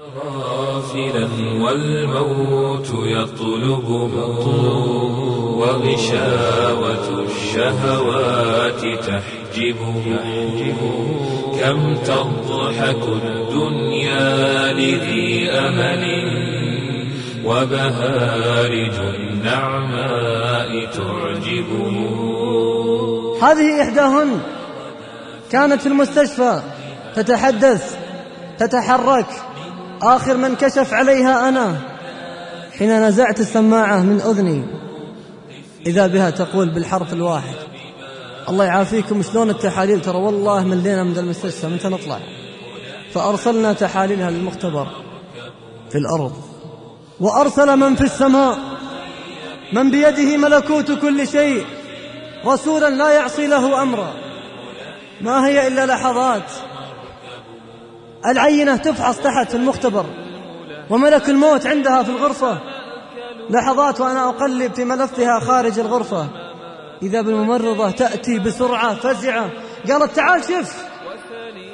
غافلا والموت يطلبه وغشاوة الشهوات تحجبه. كم تضحك الدنيا لذي أمل وبهارج النعماء تعجبه. هذه إحداهن كانت في المستشفى تتحدث تتحرك. آخر من كشف عليها أنا. حين نزعت السماعة من أذني. إذا بها تقول بالحرف الواحد. الله يعافيكم. شلون التحاليل؟ ترى والله ملينا من المستشفى متى نطلع؟ فأرسلنا تحاليلها للمختبر في الأرض. وأرسل من في السماء. من بيده ملكوت كل شيء. رسولا لا يعصي له أمرا. ما هي إلا لحظات. العينة تفحص تحت في المختبر وملك الموت عندها في الغرفة. لحظات وأنا أقلب في ملفها خارج الغرفة. إذا بالممرضة تأتي بسرعة فزعة. قالت تعال شف.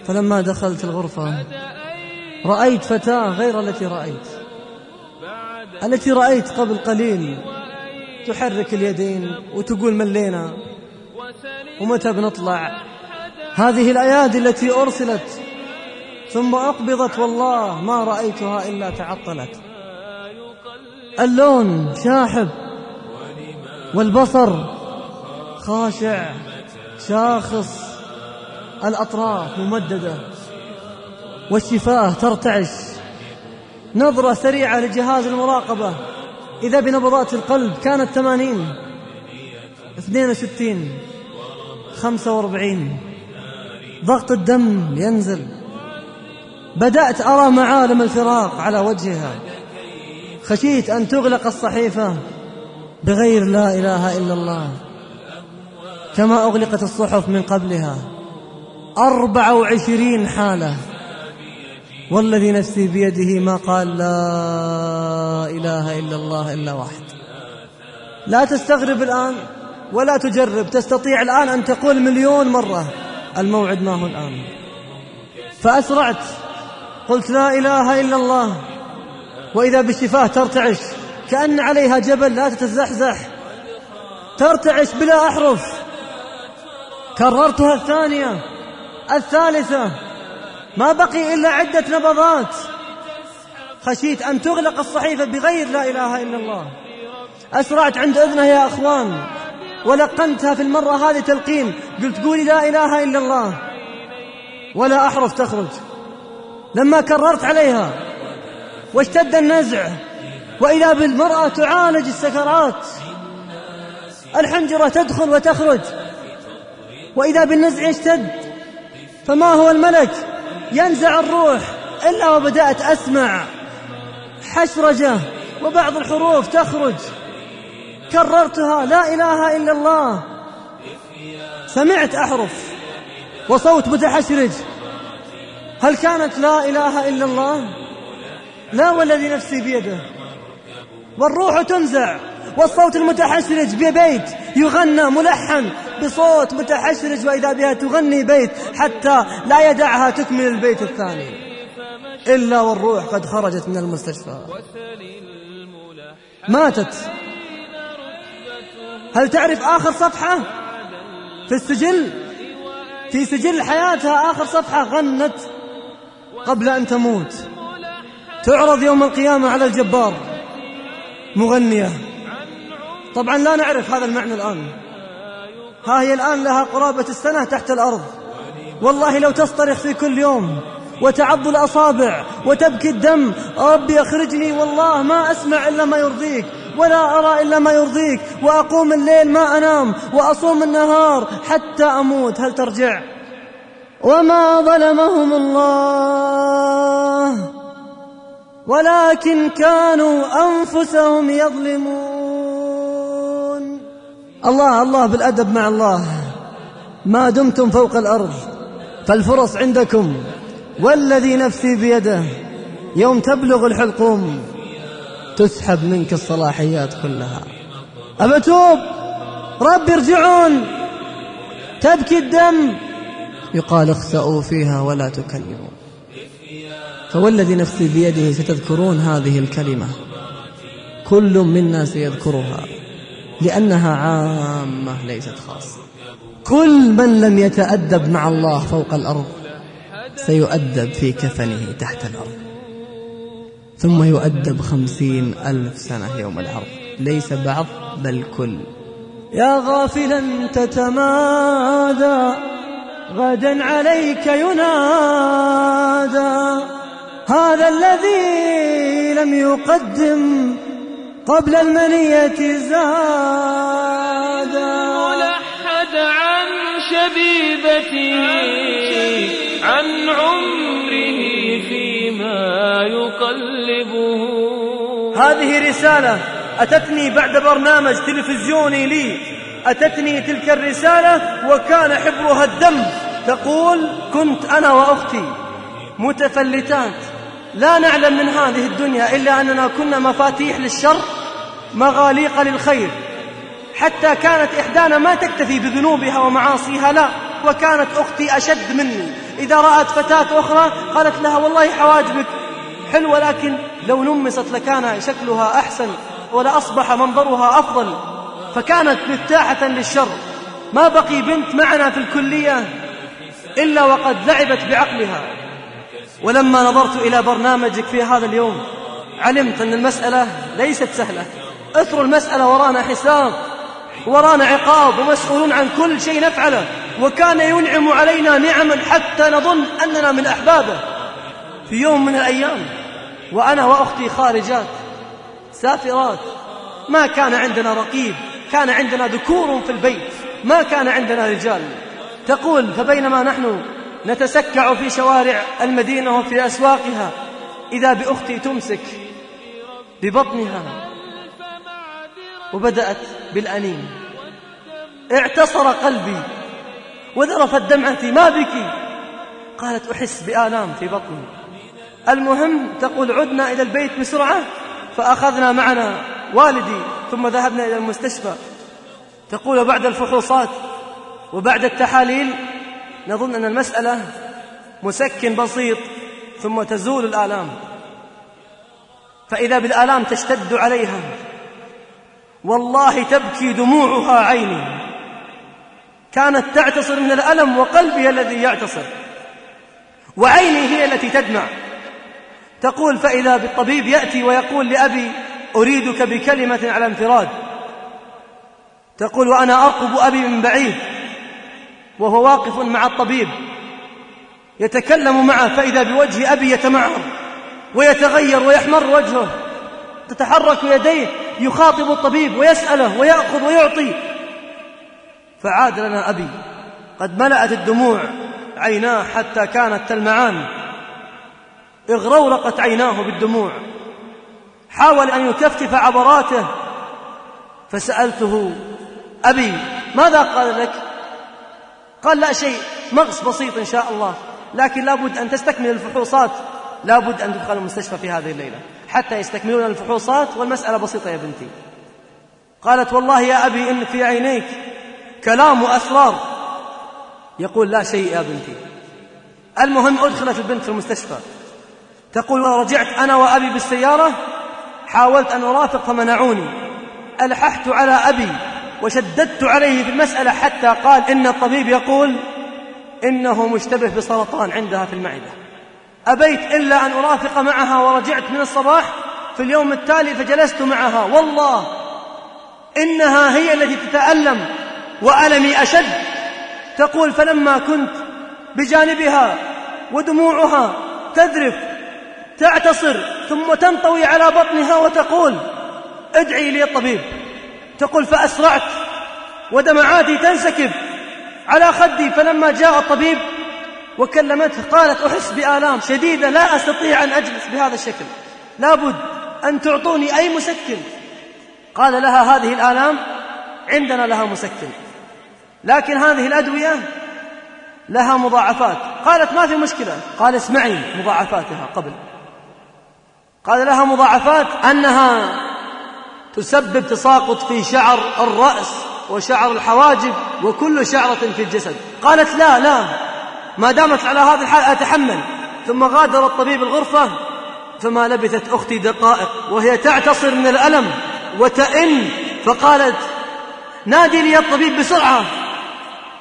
فلما دخلت الغرفة رأيت فتاة غير التي رأيت. التي رأيت قبل قليل تحرك اليدين وتقول ملينا ومتى بنطلع؟ هذه الأيادي التي أرسلت ثم أقبضت والله ما رأيتها إلا تعطلت. اللون شاحب والبصر خاشع شاخص الأطراف ممددة والشفاه ترتعش. نظرة سريعة لجهاز المراقبة. إذا بنبضات القلب كانت ثمانين اثنين وستين خمسة وأربعين. ضغط الدم ينزل. بدأت أرى معالم الفراق على وجهها. خشيت أن تغلق الصحيفة بغير لا إله إلا الله. كما أغلقت الصحف من قبلها. أربع وعشرين حالة. والذي نفسي بيده ما قال لا إله إلا الله إلا واحد. لا تستغرب الآن ولا تجرب. تستطيع الآن أن تقول مليون مرة الموعد ما هو الآن. فأسرعت قلت لا إله إلا الله. وإذا بالشفاه ترتعش. كأن عليها جبل لا تتزحزح. ترتعش بلا أحرف. كررتها الثانية. الثالثة. ما بقي إلا عدة نبضات. خشيت أن تغلق الصحيفة بغير لا إله إلا الله. أسرعت عند أذنها يا أخوان. ولقنتها في المرة هذه تلقين. قلت قولي لا إله إلا الله. ولا أحرف تخرج. لما كررت عليها واشتد النزع وإذا بالمرأة تعالج السكرات الحنجرة تدخل وتخرج وإذا بالنزع يشتد فما هو الملك؟ ينزع الروح إلا وبدأت أسمع حشرجة وبعض الحروف تخرج. كررتها لا إله إلا الله. سمعت أحرف وصوت متحشرج. هل كانت لا إله إلا الله؟ لا والذي نفسي بيده. والروح تنزع والصوت المتحشرج ببيت يغنى ملحن بصوت متحشرج وإذا بها تغني بيت حتى لا يدعها تكمل البيت الثاني. إلا والروح قد خرجت من المستشفى. ماتت. هل تعرف آخر صفحة؟ في السجل؟ في سجل حياتها آخر صفحة غنت قبل أن تموت. تعرض يوم القيامة على الجبار. مغنية. طبعا لا نعرف هذا المعنى الآن. ها هي الآن لها قرابة السنة تحت الأرض. والله لو تصطرخ في كل يوم وتعض الأصابع وتبكي الدم ربي أخرجني والله ما أسمع إلا ما يرضيك ولا أرى إلا ما يرضيك وأقوم الليل ما أنام وأصوم النهار حتى أموت. هل ترجع؟ وما ظلمهم الله. ولكن كانوا أنفسهم يظلمون. الله الله بالأدب مع الله. ما دمتم فوق الأرض فالفرص عندكم. والذي نفسي بيده يوم تبلغ الحلقوم تسحب منك الصلاحيات كلها. أبتوب رب ارجعون. تبكي الدم. يقال اخسأوا فيها ولا تكلموا. فوالذي نفسي بيده ستذكرون هذه الكلمة. كل منا سيذكرها لأنها عامة ليست خاصة. كل من لم يتأدب مع الله فوق الأرض سيؤدب في كفنه تحت الأرض. ثم يؤدب خمسين ألف سنة يوم العرض. ليس بعض بل كل. يا غافلا تتمادى. غدا عليك ينادى. هذا الذي لم يقدم قبل المنية زادا ولحد عن شبيبته عن عمره فيما يقلبه. هذه رسالة أتتني بعد برنامج تلفزيوني لي. أتتني تلك الرسالة وكان حبرها الدم. تقول كنت أنا وأختي متفلتات. لا نعلم من هذه الدنيا إلا أننا كنا مفاتيح للشر مغاليق للخير. حتى كانت إحدانا ما تكتفي بذنوبها ومعاصيها لا. وكانت أختي أشد مني. إذا رأت فتاة أخرى قالت لها والله حواجبك. حلوة لكن لو نمست لكان شكلها أحسن ولأصبح منظرها أفضل. فكانت مفتاحة للشر. ما بقي بنت معنا في الكلية إلا وقد لعبت بعقلها. ولما نظرت إلى برنامجك في هذا اليوم علمت أن المسألة ليست سهلة. اثر المسألة ورانا حساب ورانا عقاب ومسؤولون عن كل شيء نفعله. وكان ينعم علينا نعما حتى نظن أننا من أحبابه. في يوم من الأيام وأنا وأختي خارجات سافرات ما كان عندنا رقيب. كان عندنا ذكور في البيت ما كان عندنا رجال. تقول فبينما نحن نتسكع في شوارع المدينة وفي أسواقها إذا بأختي تمسك ببطنها. وبدأت بالأنين. اعتصر قلبي وذرفت دمعتي ما بك. قالت أحس بآلام في بطني. المهم تقول عدنا إلى البيت بسرعة فأخذنا معنا والدي ثم ذهبنا إلى المستشفى. تقول بعد الفحوصات وبعد التحاليل نظن أن المسألة مسكن بسيط ثم تزول الآلام. فإذا بالآلام تشتد عليها والله تبكي دموعها عيني. كانت تعتصر من الألم وقلبي الذي يعتصر وعيني هي التي تدمع. تقول فإذا بالطبيب يأتي ويقول لأبي أريدك بكلمة على انفراد. تقول وأنا أرقب أبي من بعيد وهو واقف مع الطبيب يتكلم معه فإذا بوجه أبي يتمعر ويتغير ويحمر وجهه تتحرك يديه يخاطب الطبيب ويسأله ويأخذ ويعطي. فعاد لنا أبي قد ملأت الدموع عيناه حتى كانت تلمعان. اغرورقت عيناه بالدموع. حاول أن يكفف عبراته. فسألته أبي ماذا قال لك؟ قال لا شيء مغص بسيط إن شاء الله لكن لابد أن تستكمل الفحوصات. لابد أن تدخل المستشفى في هذه الليلة حتى يستكملون الفحوصات والمسألة بسيطة يا بنتي. قالت والله يا أبي إن في عينيك كلام وأسرار. يقول لا شيء يا بنتي. المهم أدخلت البنت في المستشفى. تقول رجعت أنا وأبي بالسيارة حاولت أن أرافق فمنعوني ألححت على أبي وشددت عليه في المسألة حتى قال إن الطبيب يقول إنه مشتبه بسرطان عندها في المعدة. أبيت إلا أن أرافق معها ورجعت من الصباح في اليوم التالي فجلست معها. والله إنها هي التي تتألم وألمي أشد. تقول فلما كنت بجانبها ودموعها تذرف تعتصر ثم تنطوي على بطنها وتقول ادعي لي الطبيب. تقول فأسرعت ودمعاتي تنسكب. على خدي فلما جاء الطبيب وكلمته قالت أحس بآلام شديدة لا أستطيع أن أجلس بهذا الشكل. لابد أن تعطوني أي مسكن. قال لها هذه الآلام؟ عندنا لها مسكن. لكن هذه الأدوية لها مضاعفات. قالت ما في مشكلة. قال اسمعي مضاعفاتها قبل. قال لها مضاعفات أنها تسبب تساقط في شعر الرأس وشعر الحواجب وكل شعرة في الجسد. قالت لا لا ما دامت على هذا الحال أتحمل. ثم غادر الطبيب الغرفة فما لبثت أختي دقائق وهي تعتصر من الألم وتئن. فقالت نادي لي الطبيب بسرعة.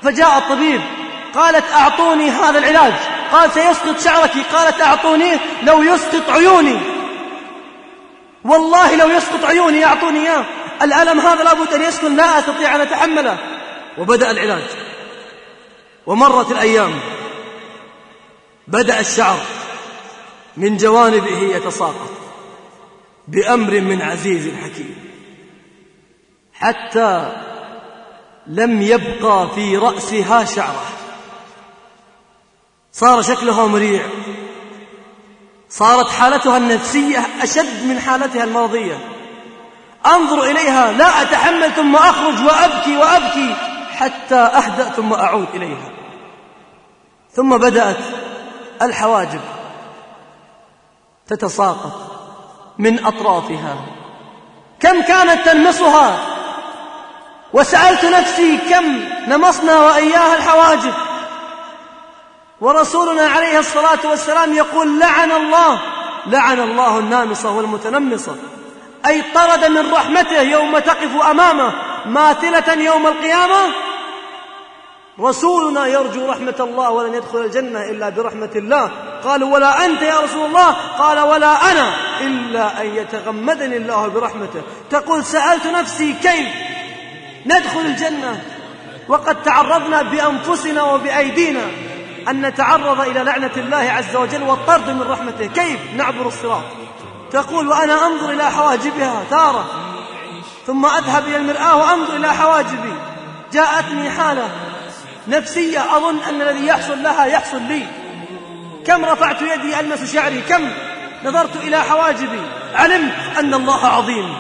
فجاء الطبيب قالت أعطوني هذا العلاج. قال سيسقط شعرك. قالت أعطوني لو يسقط عيوني. والله لو يسقط عيوني أعطوني إياه. الألم هذا لابد أن يسكن لا أستطيع أن أتحمله. وبدأ العلاج. ومرت الأيام. بدأ الشعر. من جوانبه يتساقط. بأمر من عزيز حكيم. حتى لم يبقى في رأسها شعره. صار شكلها مريع. صارت حالتها النفسية أشد من حالتها المرضية أنظر إليها لا أتحمل ثم أخرج وأبكي وأبكي حتى أهدأ ثم أعود إليها. ثم بدأت الحواجب تتساقط من أطرافها. كم كانت تنمصها وسألت نفسي كم نمصنا وإياها الحواجب؟ ورسولنا عليه الصلاة والسلام يقول لعن الله. لعن الله النامصة والمتنمصة. أي طرد من رحمته يوم تقف أمامه. ماثلة يوم القيامة. رسولنا يرجو رحمة الله ولن يدخل الجنة إلا برحمة الله. قالوا ولا أنت يا رسول الله. قال ولا أنا إلا أن يتغمدني الله برحمته. تقول سألت نفسي كيف ندخل الجنة؟ وقد تعرضنا بأنفسنا وبأيدينا. أن نتعرض إلى لعنة الله عز وجل والطرد من رحمته. كيف نعبر الصراط؟ تقول وأنا أنظر إلى حواجبها تارة ثم أذهب إلى المرآة وأنظر إلى حواجبي. جاءتني حالة نفسية أظن أن الذي يحصل لها يحصل لي. كم رفعت يدي ألمس شعري؟ كم نظرت إلى حواجبي؟ علمت أن الله عظيم.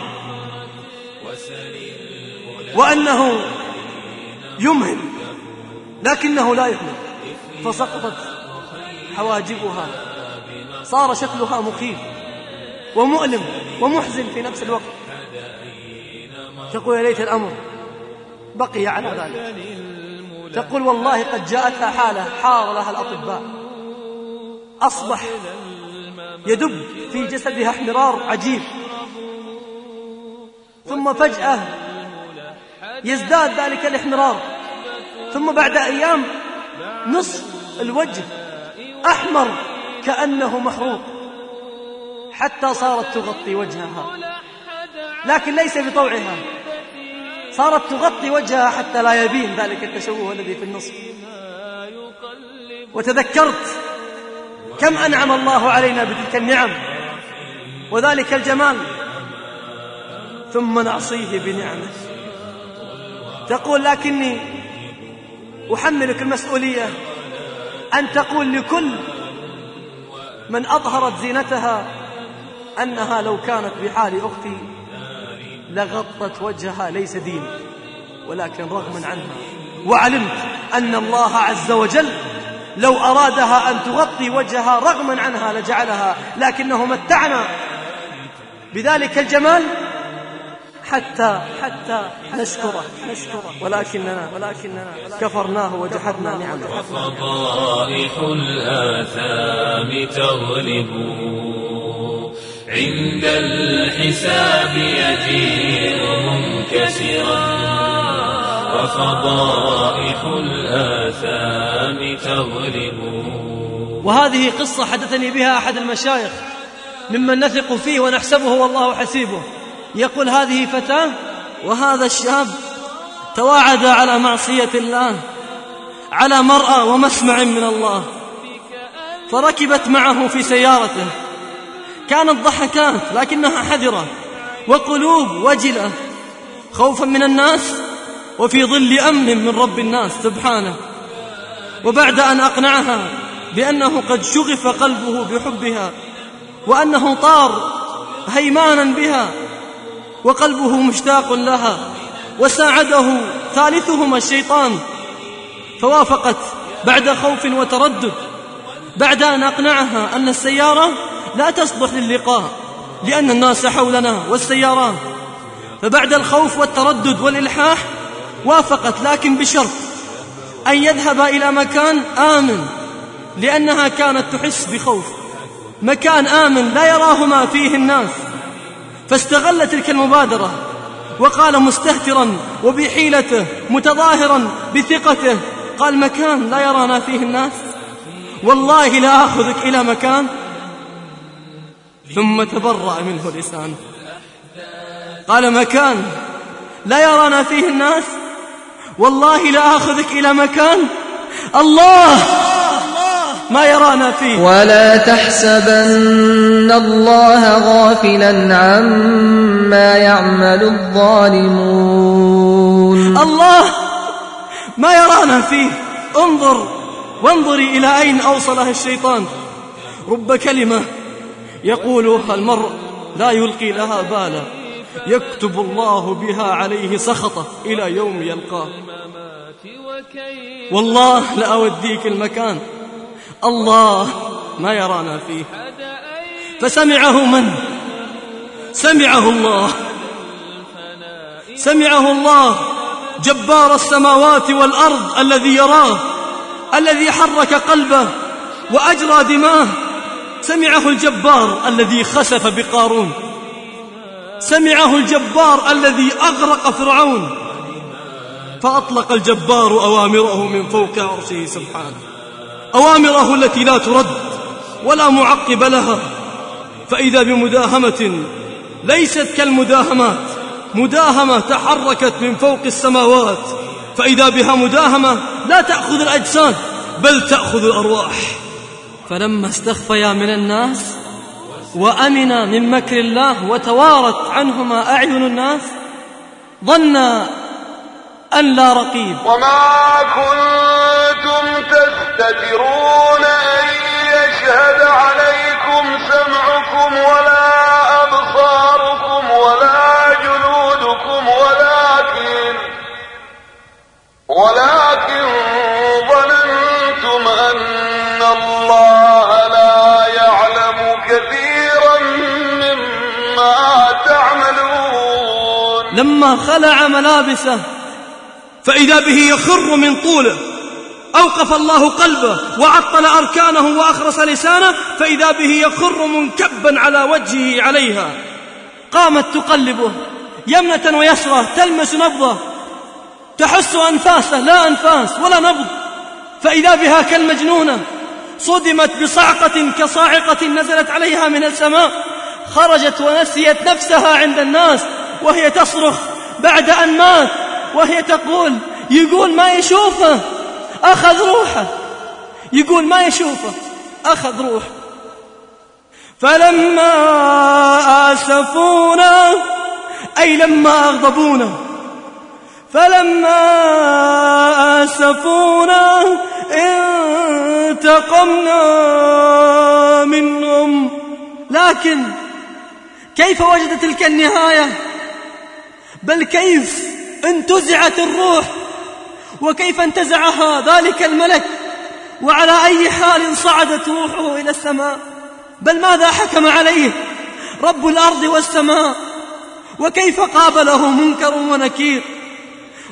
وأنه يمهل لكنه لا يهمل. فسقطت حواجبها. صار شكلها مخيف ومؤلم ومحزن في نفس الوقت. تقول يا ليت الأمر بقي على ذلك. تقول والله قد جاءتها حالة حار لها الأطباء. أصبح يدب في جسدها احمرار عجيب. ثم فجأة يزداد ذلك الاحمرار. ثم بعد أيام نصف الوجه أحمر كأنه محروق حتى صارت تغطي وجهها. لكن ليس بطوعها. صارت تغطي وجهها حتى لا يبين ذلك التشوه الذي في النصف. وتذكرت كم أنعم الله علينا بتلك النعم وذلك الجمال. ثم نعصيه بنعمه. تقول لكني أحملك المسؤولية أن تقول لكل من أظهرت زينتها أنها لو كانت بحال أختي لغطت وجهها ليس دين ولكن رغما عنها. وعلمت أن الله عز وجل لو أرادها أن تغطي وجهها رغما عنها لجعلها لكنه متعنا. بذلك الجمال حتى حتى نشكره. نشكره. ولكننا ولكننا كفرناه وجحدنا نعمه. وفضائح الآثام تغلب. عند الحساب يجيء منكسرا. وفضائح الآثام تغلب. وهذه قصة حدثني بها أحد المشايخ ممن نثق فيه ونحسبه والله حسيبه. يقول هذه فتاة وهذا الشاب تواعد على معصية الله على مرأى ومسمع من الله. فركبت معه في سيارته. كانت ضحكات لكنها حذرة وقلوب وجلة. خوفا من الناس وفي ظل أمن من رب الناس سبحانه. وبعد أن أقنعها بأنه قد شغف قلبه بحبها وأنه طار هيمانا بها وقلبه مشتاق لها وساعده ثالثهما الشيطان. فوافقت بعد خوف وتردد بعد أن أقنعها أن السيارة لا تصلح للقاء لأن الناس حولنا والسيارات فبعد الخوف والتردد والإلحاح وافقت لكن بشرط أن يذهب إلى مكان آمن لأنها كانت تحس بخوف. مكان آمن لا يراه ما فيه الناس. فاستغل تلك المبادرة وقال مستهترا وبحيلته متظاهرا بثقته. قال مكان لا يرانا فيه الناس. والله لا آخذك إلى مكان. ثم تبرأ منه لسانه قال مكان لا يرانا فيه الناس. والله لا آخذك إلى مكان. الله! ما يرانا فيه. ولا تحسبن الله غافلا عما يعمل الظالمون. الله ما يرانا فيه. انظر وانظري إلى أين أوصلها الشيطان. رب كلمة يقولها المرء لا يلقي لها بالا. يكتب الله بها عليه سخطه إلى يوم يلقاه. والله لأوديك المكان. الله ما يرانا فيه. فسمعه من؟ سمعه الله. سمعه الله. جبار السماوات والأرض الذي يراه الذي حرك قلبه وأجرى دماه. سمعه الجبار الذي خسف بقارون. سمعه الجبار الذي أغرق فرعون. فأطلق الجبار أوامره من فوق عرشه سبحانه. أوامره التي لا ترد ولا معقب لها. فإذا بمداهمة ليست كالمداهمات مداهمة تحركت من فوق السماوات. فإذا بها مداهمة لا تأخذ الأجساد بل تأخذ الأرواح. فلما استخفيا من الناس وأمنا من مكر الله وتوارت عنهما أعين الناس ظنا أن لا رقيب. وما كنتم تستترون أن يشهد عليكم سمعكم ولا أبصاركم ولا جلودكم ولكن ولكن ظننتم أن الله لا يعلم كثيرا مما تعملون. لما خلع ملابسه فإذا به يخر من طوله أوقف الله قلبه وعطل أركانه وأخرس لسانه فإذا به يخر منكبا على وجهه عليها. قامت تقلبه يمنة ويسرة تلمس نبضه تحس أنفاسه لا أنفاس ولا نبض. فإذا بها كالمجنونة صدمت بصعقة كصاعقة نزلت عليها من السماء خرجت ونسيت نفسها عند الناس وهي تصرخ بعد أن مات وهي تقول يقول ما يشوفه. أخذ روحه. يقول ما يشوفه. أخذ روحه. فلما آسفونا أي لما أغضبونا. فلما آسفونا انتقمنا منهم. لكن كيف وجد تلك النهاية؟ بل كيف انتزعت الروح؟ وكيف انتزعها ذلك الملك؟ وعلى أي حال صعدت روحه إلى السماء؟ بل ماذا حكم عليه؟ رب الأرض والسماء. وكيف قابله منكر ونكير؟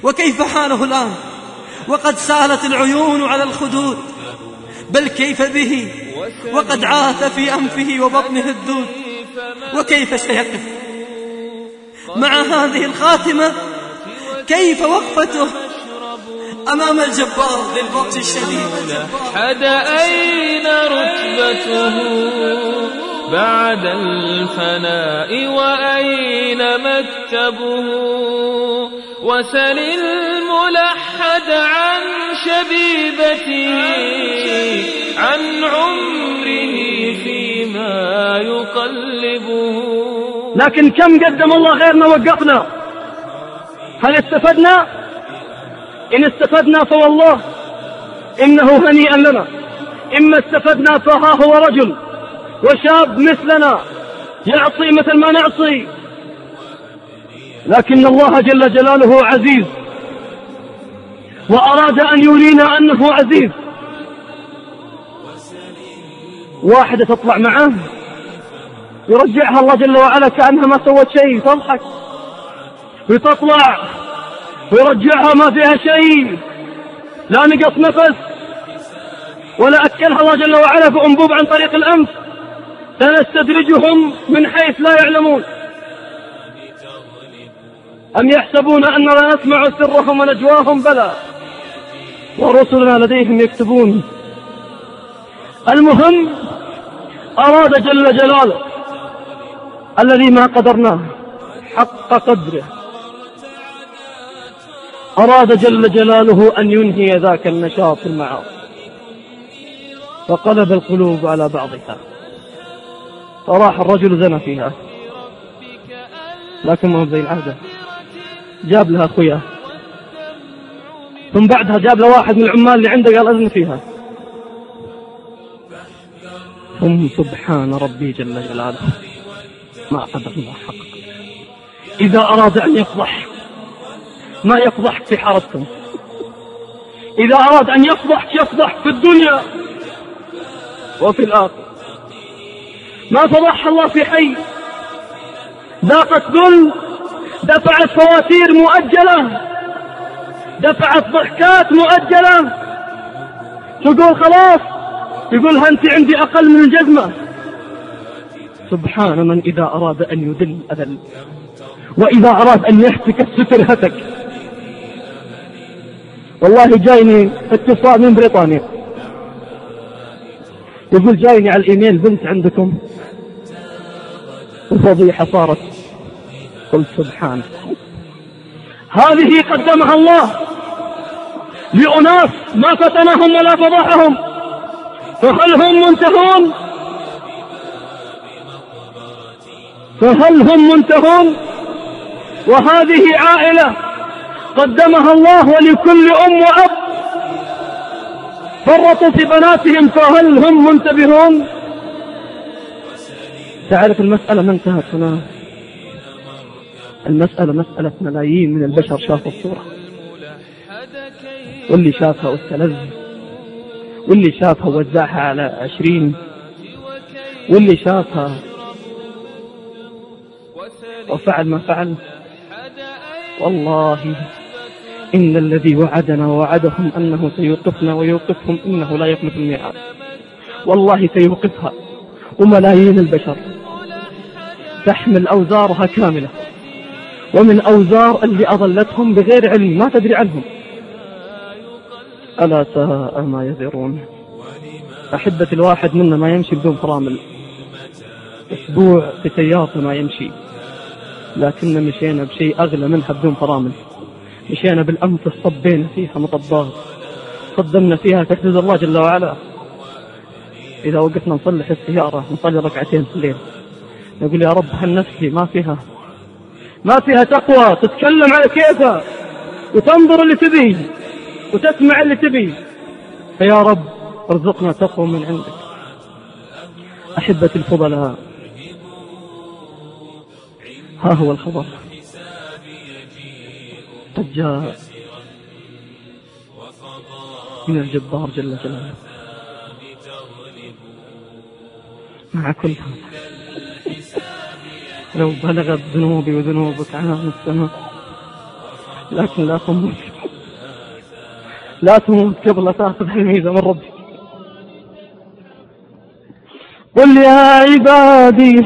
وكيف حاله الآن؟ وقد سالت العيون على الخدود. بل كيف به؟ وقد عاث في أنفه وبطنه الدود. وكيف سيقف؟ مع هذه الخاتمة كيف وقفته؟ أمام الجبار ذي البطش الشديد. حد أين رتبته بعد الفناء؟ وأين مكتبه؟ وسل الملحد عن شبيبته عن عمره فيما يقلبه. لكن كم قدم الله غيرنا وقفنا؟ هل استفدنا؟ إن استفدنا فوالله إنه هنيئا لنا. إما استفدنا فها هو رجل وشاب مثلنا يعصي مثل ما نعصي. لكن الله جل جلاله عزيز وأراد أن يرينا أنه عزيز. واحدة تطلع معه يرجعها الله جل وعلا كأنها ما سوت شيء تضحك. وتطلع ويرجعها ما فيها شيء. لا نقص نفس. ولا أكلها الله جل وعلا في أنبوب عن طريق الأنف. سنستدرجهم من حيث لا يعلمون. أم يحسبون أننا نسمع سرهم ونجواهم؟ بلى. ورسلنا لديهم يكتبون. المهم أراد جل جلاله الذي ما قدرناه حق قدره. أراد جل جلاله أن ينهي ذاك النشاط في المعاصي. فقلب القلوب على بعضها. فراح الرجل زنى فيها. لكن ما هو زي العادة. جاب لها أخوياه ثم بعدها جاب له واحد من العمال اللي عنده قال أذن فيها. ثم سبحان ربي جل جلاله. ما قدر الله حق إذا أراد أن يفضح ما يفضحك في حارتكم إذا أراد أن يفضحك يفضح في الدنيا وفي الآخرة. ما فضحها الله في حي. ذاقت ذل دفعت فواتير مؤجلة دفعت ضحكات مؤجلة. تقول خلاص يقولها أنت عندي أقل من الجزمة؟ سبحان من إذا أراد أن يذل أذل وإذا أراد أن يهتك الستر هتك. والله جايني اتصال من بريطانيا. يقول جايني على الإيميل بنت عندكم. الفضيحة صارت. قلت سبحان هذه قدمها الله لأناس ما فتنهم ولا فضحهم. فهل هم منتهون؟ فهل هم منتهون؟ وهذه عائلة قدمها الله ولكل أم وأب. فرطوا في بناتهم فهل هم منتبهون؟ تعرف المسألة ما انتهت هنا؟ المسألة مسألة ملايين من البشر شافوا الصورة. واللي شافها واستلذ واللي شافها وزعها على عشرين. واللي شافها وفعل ما فعل. والله إن الذي وعدنا ووعدهم أنه سيوقفنا ويوقفهم إنه لا يخلف الميعاد. والله سيوقفها وملايين البشر. تحمل أوزارها كاملة. ومن أوزار اللي أضلتهم بغير علم ما تدري عنهم. ألا ساء ما يذرون. أحبة الواحد منا ما يمشي بدون فرامل. أسبوع في سيارته ما يمشي. لكن مشينا بشيء أغلى منها بدون فرامل. مشينا بالأنفس صبينا فيها مطبات. قدمنا فيها تحديد الله جل وعلا. إذا وقفنا نصلح السيارة نصلي ركعتين في الليل. نقول يا رب هالنفس ما فيها؟ ما فيها تقوى تتكلم على كيفها وتنظر اللي تبي وتسمع اللي تبي. فيا رب ارزقنا تقوى من عندك. أحبة الفضلاء ها هو الخبر. جاء من الجبار جل جلاله. مع كل هذا. لو بلغت ذنوبي وذنوبك عنان السماء لكن لا تموت. لا تموت قبل تأخذ الميزة من ربي قل يا عبادي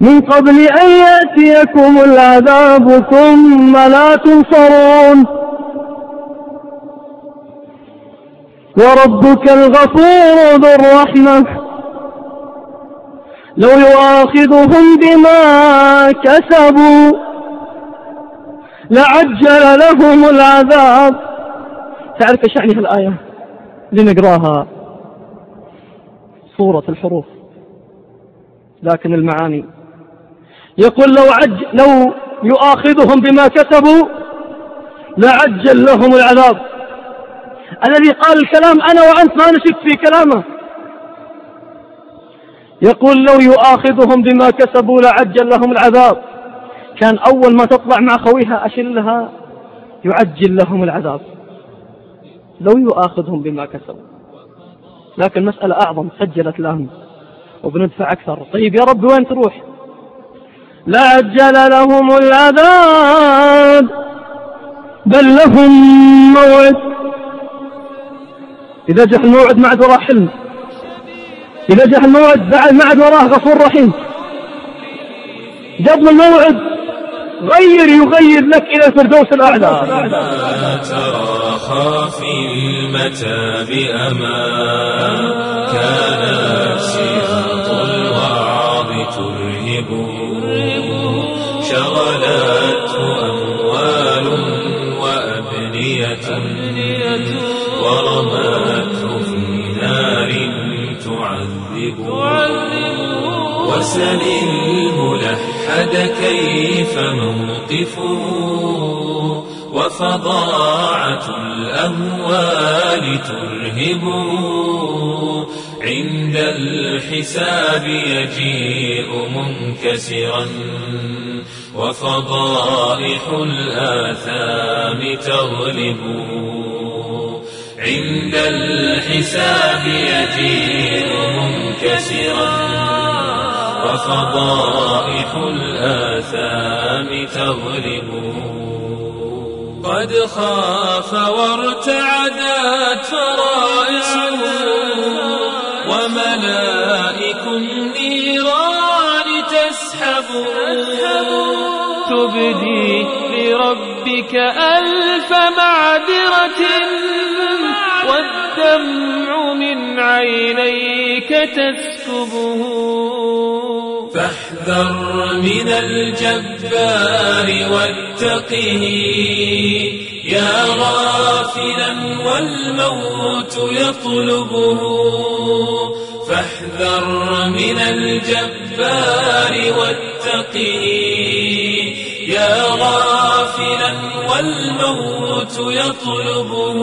من قبل أن يأتيكم العذاب ثم لا تنصرون. وربك الغفور ذو الرحمة. لو يؤاخذهم بما كسبوا لعجل لهم العذاب. تعرف إيش يعني الآية لنقراها صورة الحروف. لكن المعاني. يقول لو عج لو يؤاخذهم بما كسبوا لعجل لهم العذاب. الذي قال الكلام أنا وأنت ما نشك في كلامه. يقول لو يؤاخذهم بما كسبوا لعجل لهم العذاب. كان أول ما تطلع مع خويها أشلها يعجل لهم العذاب. لو يؤاخذهم بما كسبوا. لكن مسألة أعظم سجلت لهم. وبندفع أكثر. طيب يا رب وين تروح؟ لعجل لهم العذاب بل لهم موعد. إذا جاء الموعد ما عاد وراه حلم. إذا جاء الموعد بعد ما عاد وراه غفور رحيم. قبل الموعد غير يغير لك إلى الفردوس الأعلى. تراخى في المتى بأمان كان الوعظ ترهبه. شغلته أموال وأبنية. ورمته في نار تعذبه. وسل الملحد كيف موقفه. وفظاعة الأموال ترهبه. عند الحساب يجيء منكسرا. وفضائح الآثام تغلبه عند الحساب يجيء منكسرا. وفضائح الآثام تغلبه قد خاف وارتعدت فرائصه وملائك النيران تسحبه تبدي لربك ألف معذرة. والدمع من عينيك تسكبه. فاحذر من الجبار واتقه. يا غافلا والموت يطلبه فاحذر من الجبار واتقه. يا غافلا والموت يطلبه.